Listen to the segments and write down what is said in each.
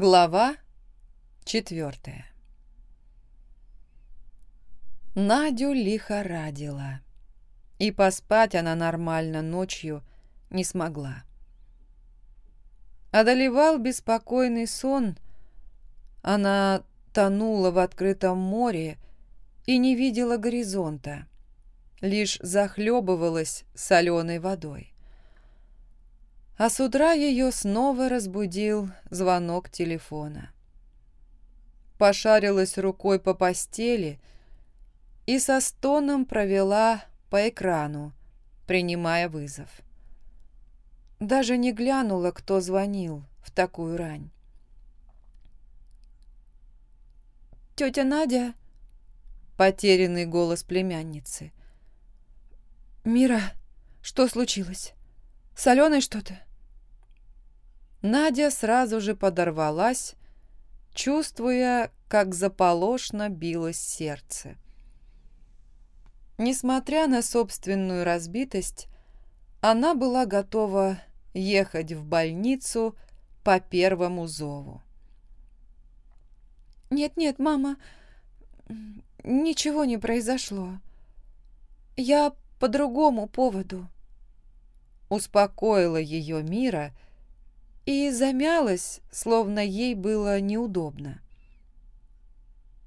Глава четвертая Надю лихорадила, и поспать она нормально ночью не смогла. Одолевал беспокойный сон, она тонула в открытом море и не видела горизонта, лишь захлебывалась соленой водой а с утра ее снова разбудил звонок телефона. Пошарилась рукой по постели и со стоном провела по экрану, принимая вызов. Даже не глянула, кто звонил в такую рань. «Тетя Надя?» — потерянный голос племянницы. «Мира, что случилось? Соленой что-то?» Надя сразу же подорвалась, чувствуя, как заполошно билось сердце. Несмотря на собственную разбитость, она была готова ехать в больницу по первому зову. «Нет-нет, мама, ничего не произошло. Я по другому поводу», — успокоила ее Мира, — и замялась, словно ей было неудобно.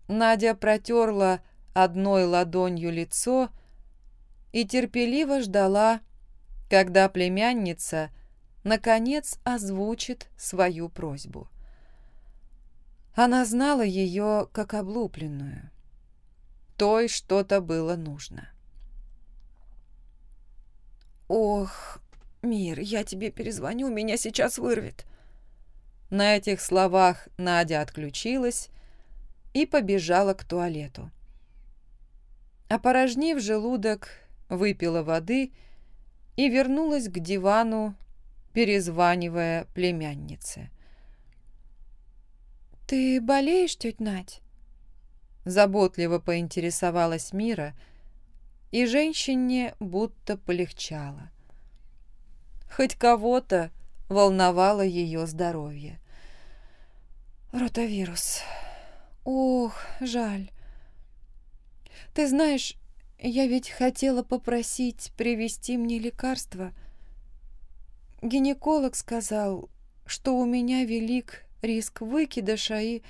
Надя протерла одной ладонью лицо и терпеливо ждала, когда племянница наконец озвучит свою просьбу. Она знала ее как облупленную. Той что-то было нужно. «Ох, «Мир, я тебе перезвоню, меня сейчас вырвет». На этих словах Надя отключилась и побежала к туалету. Опорожнив желудок, выпила воды и вернулась к дивану, перезванивая племяннице. «Ты болеешь, тетя Надь?» Заботливо поинтересовалась Мира, и женщине будто полегчало хоть кого-то волновало ее здоровье. Ротавирус. Ох, жаль. Ты знаешь, я ведь хотела попросить привезти мне лекарство. Гинеколог сказал, что у меня велик риск выкидыша, и...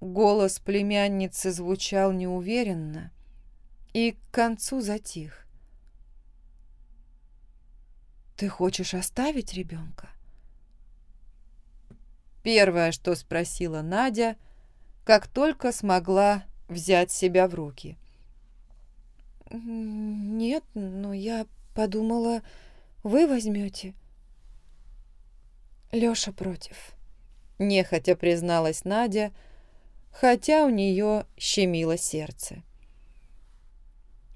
Голос племянницы звучал неуверенно и к концу затих. «Ты хочешь оставить ребенка?» Первое, что спросила Надя, как только смогла взять себя в руки. «Нет, но я подумала, вы возьмете». Лёша против. Нехотя призналась Надя, хотя у нее щемило сердце.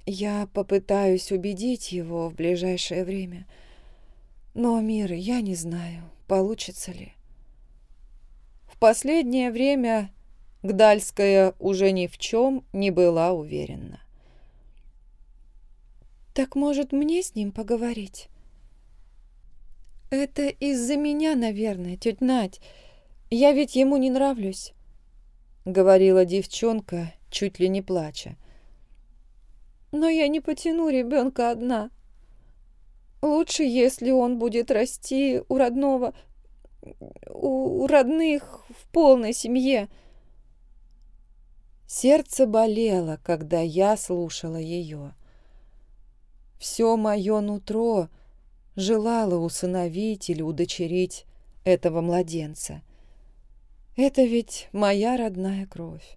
«Я попытаюсь убедить его в ближайшее время». Но, Мира, я не знаю, получится ли. В последнее время Гдальская уже ни в чем не была уверена. «Так, может, мне с ним поговорить?» «Это из-за меня, наверное, тетя Надь. Я ведь ему не нравлюсь», — говорила девчонка, чуть ли не плача. «Но я не потяну ребенка одна», Лучше, если он будет расти у родного, у, родных в полной семье. Сердце болело, когда я слушала ее. Все мое нутро желало усыновить или удочерить этого младенца. Это ведь моя родная кровь.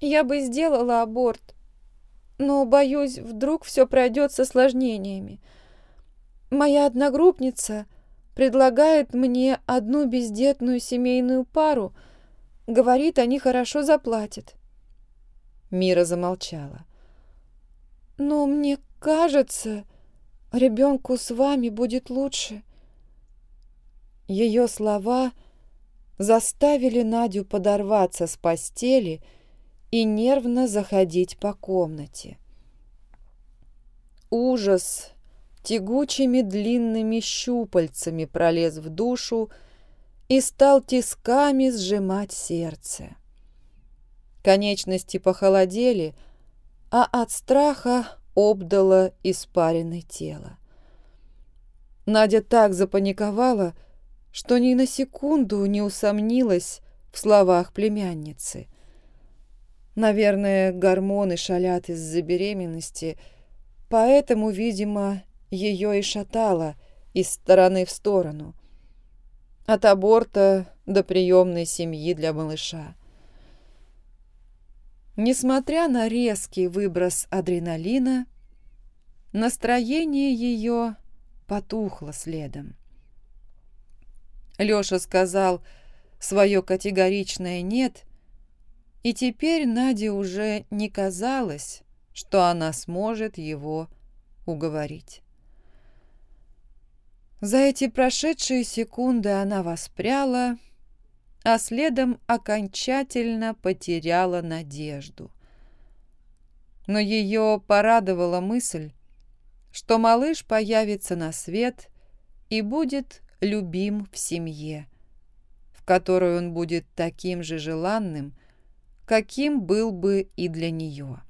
Я бы сделала аборт, но, боюсь, вдруг все пройдет с осложнениями. Моя одногруппница предлагает мне одну бездетную семейную пару. Говорит, они хорошо заплатят. Мира замолчала. Но мне кажется, ребенку с вами будет лучше. Ее слова заставили Надю подорваться с постели и нервно заходить по комнате. Ужас тягучими длинными щупальцами пролез в душу и стал тисками сжимать сердце. Конечности похолодели, а от страха обдало испаренное тело. Надя так запаниковала, что ни на секунду не усомнилась в словах племянницы. Наверное, гормоны шалят из-за беременности, поэтому, видимо, ее и шатало из стороны в сторону. От аборта до приемной семьи для малыша. Несмотря на резкий выброс адреналина, настроение ее потухло следом. Лёша сказал свое категоричное «нет», и теперь Наде уже не казалось, что она сможет его уговорить. За эти прошедшие секунды она воспряла, а следом окончательно потеряла надежду. Но ее порадовала мысль, что малыш появится на свет и будет любим в семье, в которой он будет таким же желанным, каким был бы и для нее.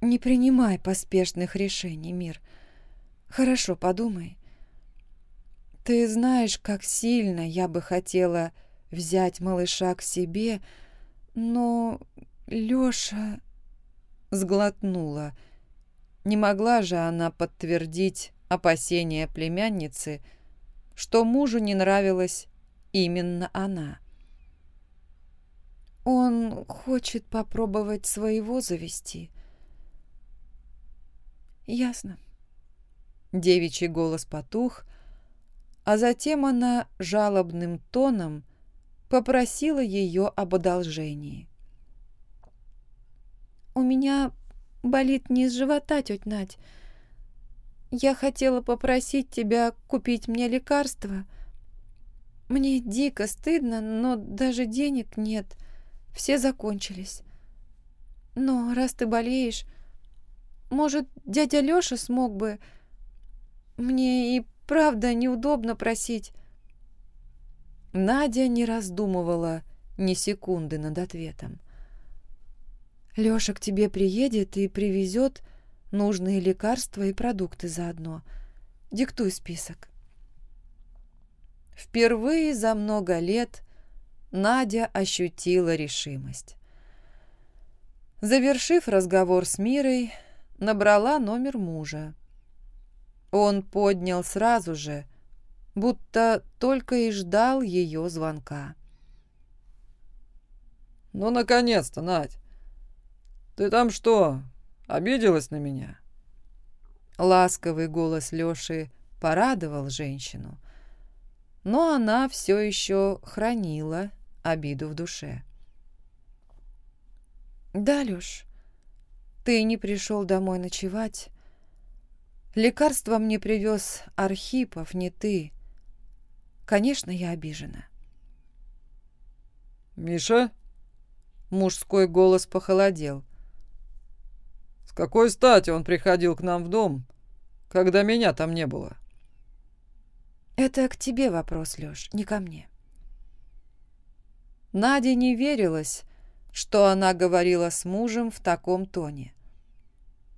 Не принимай поспешных решений, Мир. Хорошо подумай. Ты знаешь, как сильно я бы хотела взять малыша к себе, но Лёша сглотнула. Не могла же она подтвердить опасения племянницы, что мужу не нравилась именно она. Он хочет попробовать своего завести. Ясно. Девичий голос потух, а затем она жалобным тоном попросила ее об одолжении. «У меня болит низ живота, тетя Надь. Я хотела попросить тебя купить мне лекарства. Мне дико стыдно, но даже денег нет. Все закончились. Но раз ты болеешь, может, дядя Лёша смог бы... Мне и правда неудобно просить. Надя не раздумывала ни секунды над ответом. Лёша к тебе приедет и привезет нужные лекарства и продукты заодно. Диктуй список. Впервые за много лет Надя ощутила решимость. Завершив разговор с Мирой, набрала номер мужа. Он поднял сразу же, будто только и ждал ее звонка. «Ну, наконец-то, Надь! Ты там что, обиделась на меня?» Ласковый голос Лёши порадовал женщину, но она все еще хранила обиду в душе. «Да, Лёш, ты не пришел домой ночевать. Лекарство мне привез Архипов, не ты. Конечно, я обижена. «Миша?» Мужской голос похолодел. «С какой стати он приходил к нам в дом, когда меня там не было?» «Это к тебе вопрос, Лёш, не ко мне». Наде не верилось, что она говорила с мужем в таком тоне.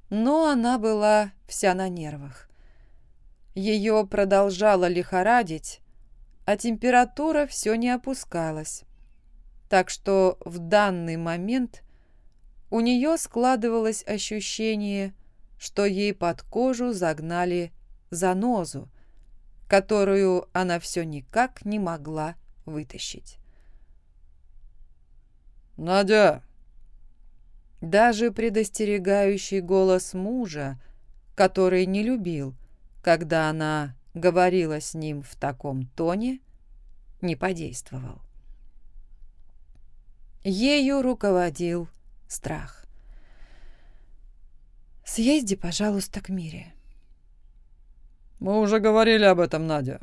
Но она была вся на нервах. Ее продолжало лихорадить, а температура все не опускалась. Так что в данный момент у нее складывалось ощущение, что ей под кожу загнали занозу, которую она все никак не могла вытащить. «Надя!» Даже предостерегающий голос мужа, который не любил, когда она говорила с ним в таком тоне, не подействовал. Ею руководил страх. «Съезди, пожалуйста, к Мире». «Мы уже говорили об этом, Надя».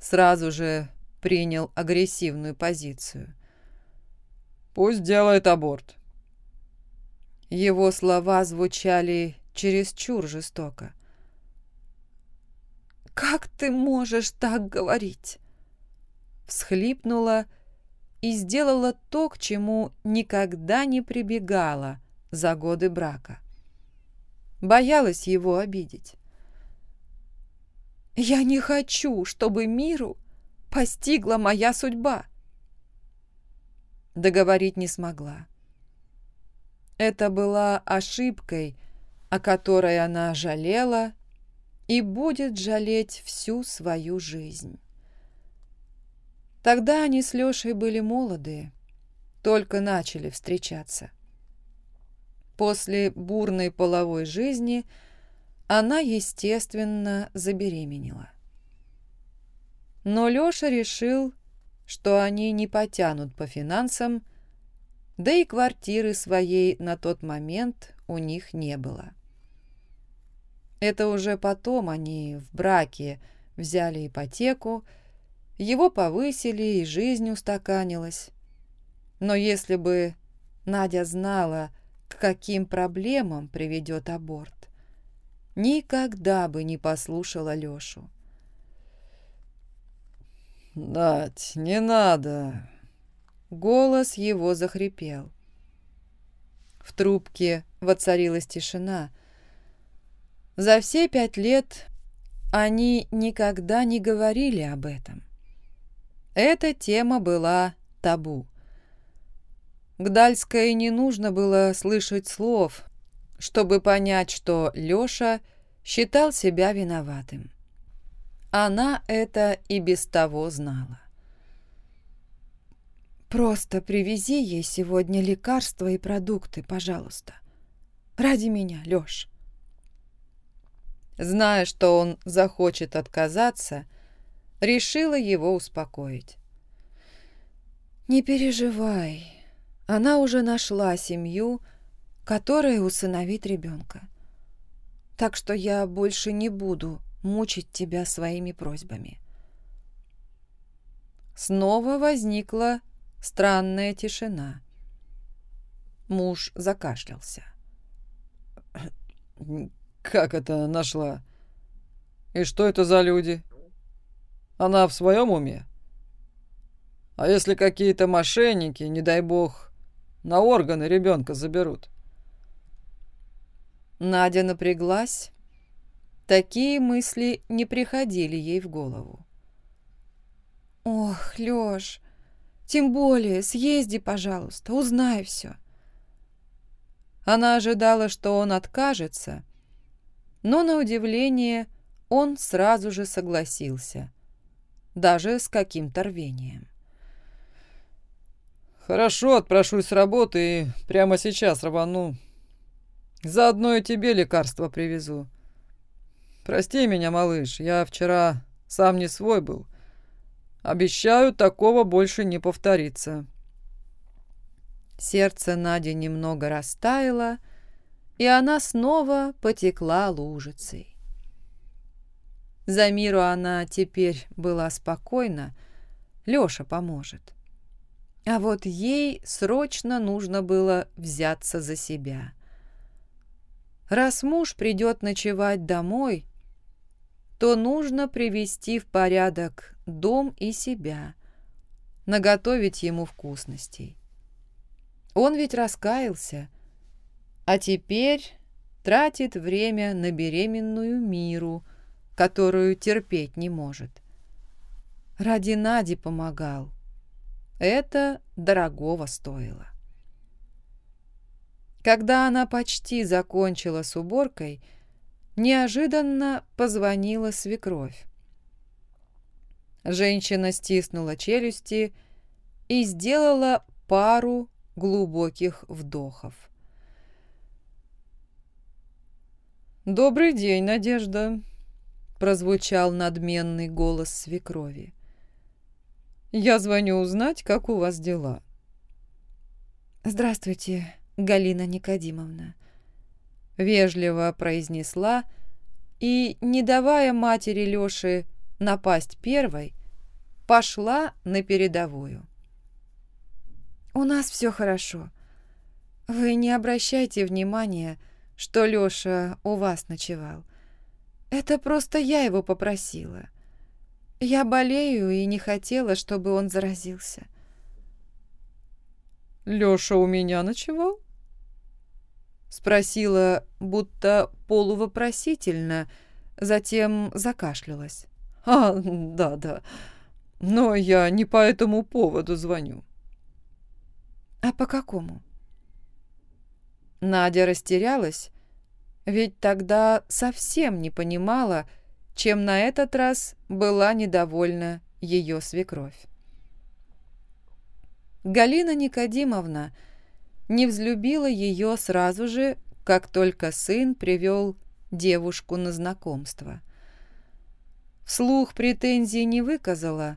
Сразу же принял агрессивную позицию – Пусть делает аборт. Его слова звучали чересчур жестоко. как ты можешь так говорить?» Всхлипнула и сделала то, к чему никогда не прибегала за годы брака. Боялась его обидеть. «Я не хочу, чтобы миру постигла моя судьба!» Договорить не смогла. Это была ошибкой, о которой она жалела и будет жалеть всю свою жизнь. Тогда они с Лешей были молодые, только начали встречаться. После бурной половой жизни она, естественно, забеременела. Но Леша решил, что они не потянут по финансам, да и квартиры своей на тот момент у них не было. Это уже потом они в браке взяли ипотеку, его повысили и жизнь устаканилась. Но если бы Надя знала, к каким проблемам приведет аборт, никогда бы не послушала Лешу. «Надь, не надо!» Голос его захрипел. В трубке воцарилась тишина. За все пять лет они никогда не говорили об этом. Эта тема была табу. Гдальской не нужно было слышать слов, чтобы понять, что Лёша считал себя виноватым. Она это и без того знала. «Просто привези ей сегодня лекарства и продукты, пожалуйста. Ради меня, Лёш». Зная, что он захочет отказаться, решила его успокоить. «Не переживай, она уже нашла семью, которая усыновит ребенка. Так что я больше не буду мучить тебя своими просьбами. Снова возникла странная тишина. Муж закашлялся. «Как это нашла? И что это за люди? Она в своем уме? А если какие-то мошенники, не дай бог, на органы ребенка заберут. Надя напряглась. Такие мысли не приходили ей в голову. «Ох, Лёш, тем более съезди, пожалуйста, узнай все. Она ожидала, что он откажется, но, на удивление, он сразу же согласился, даже с каким-то рвением. Хорошо, отпрошусь с работы и прямо сейчас рвану. Заодно и тебе лекарства привезу. Прости меня, малыш, я вчера сам не свой был. Обещаю, такого больше не повторится. Сердце Нади немного растаяло, и она снова потекла лужицей. За миру она теперь была спокойна, Лёша поможет. А вот ей срочно нужно было взяться за себя. Раз муж придет ночевать домой, то нужно привести в порядок дом и себя, наготовить ему вкусностей. Он ведь раскаялся, а теперь тратит время на беременную миру, которую терпеть не может. Ради Нади помогал, это дорогого стоило. Когда она почти закончила с уборкой, неожиданно позвонила свекровь. Женщина стиснула челюсти и сделала пару глубоких вдохов. «Добрый день, Надежда!» — прозвучал надменный голос свекрови. Я звоню узнать, как у вас дела. Здравствуйте, Галина Никодимовна. Вежливо произнесла и, не давая матери Лёши напасть первой, пошла на передовую. «У нас все хорошо. Вы не обращайте внимания, что Лёша у вас ночевал. Это просто я его попросила. Я болею и не хотела, чтобы он заразился. Лёша у меня ночевал? Спросила, будто полувопросительно, затем закашлялась. А, да-да. Но я не по этому поводу звоню. А по какому? Надя растерялась, ведь тогда совсем не понимала, чем на этот раз была недовольна ее свекровь. Галина Никодимовна не взлюбила ее сразу же, как только сын привел девушку на знакомство. Вслух претензий не выказала,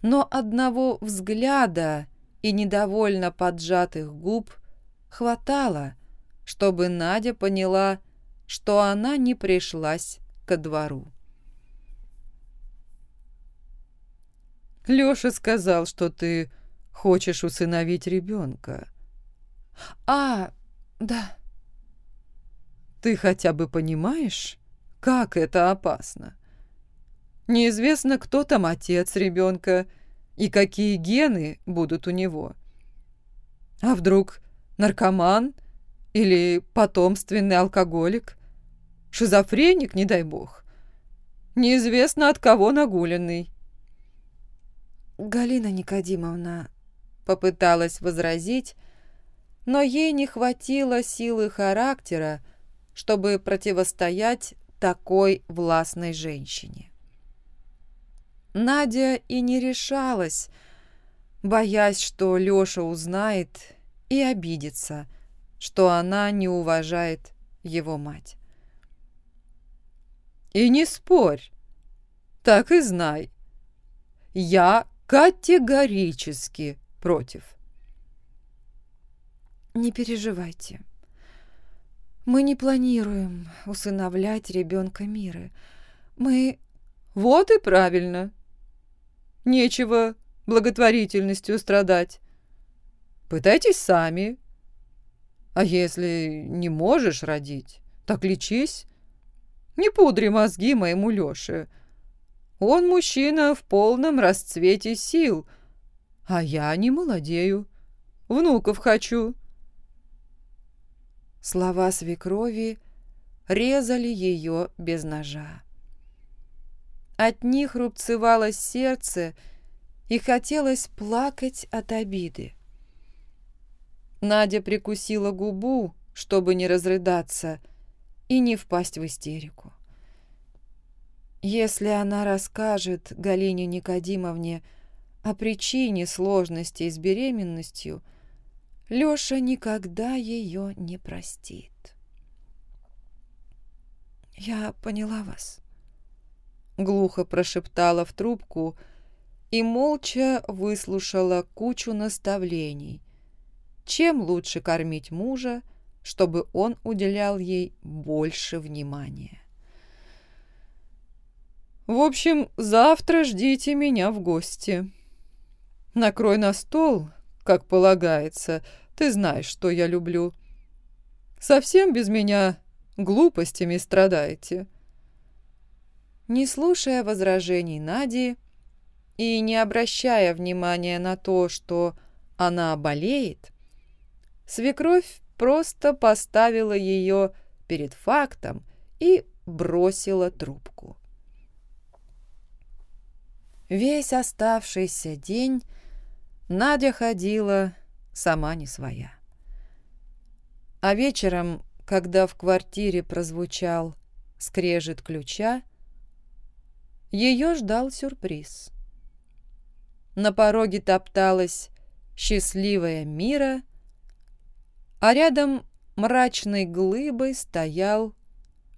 но одного взгляда и недовольно поджатых губ хватало, чтобы Надя поняла, что она не пришлась ко двору. Лёша сказал, что ты хочешь усыновить ребенка. А, да. Ты хотя бы понимаешь, как это опасно? Неизвестно, кто там отец ребенка и какие гены будут у него. А вдруг наркоман или потомственный алкоголик? Шизофреник, не дай бог. Неизвестно, от кого нагуленный. Галина Никодимовна попыталась возразить, но ей не хватило силы характера, чтобы противостоять такой властной женщине. Надя и не решалась, боясь, что Лёша узнает и обидится, что она не уважает его мать. «И не спорь, так и знай, я категорически против». «Не переживайте. Мы не планируем усыновлять ребенка Миры. Мы...» «Вот и правильно. Нечего благотворительностью страдать. Пытайтесь сами. А если не можешь родить, так лечись. Не пудри мозги моему Лёше. Он мужчина в полном расцвете сил, а я не молодею. Внуков хочу. Слова свекрови резали ее без ножа. От них рубцевалось сердце, и хотелось плакать от обиды. Надя прикусила губу, чтобы не разрыдаться и не впасть в истерику. Если она расскажет Галине Никодимовне о причине сложностей с беременностью, Лёша никогда ее не простит. «Я поняла вас», глухо прошептала в трубку и молча выслушала кучу наставлений. Чем лучше кормить мужа, чтобы он уделял ей больше внимания. «В общем, завтра ждите меня в гости. Накрой на стол, как полагается, ты знаешь, что я люблю. Совсем без меня глупостями страдаете». Не слушая возражений Нади и не обращая внимания на то, что она болеет, свекровь просто поставила ее перед фактом и бросила трубку. Весь оставшийся день Надя ходила сама не своя. А вечером, когда в квартире прозвучал скрежет ключа, ее ждал сюрприз. На пороге топталась счастливая Мира, а рядом мрачной глыбой стоял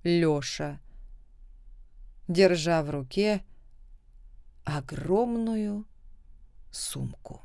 Лёша, держа в руке огромную сумку.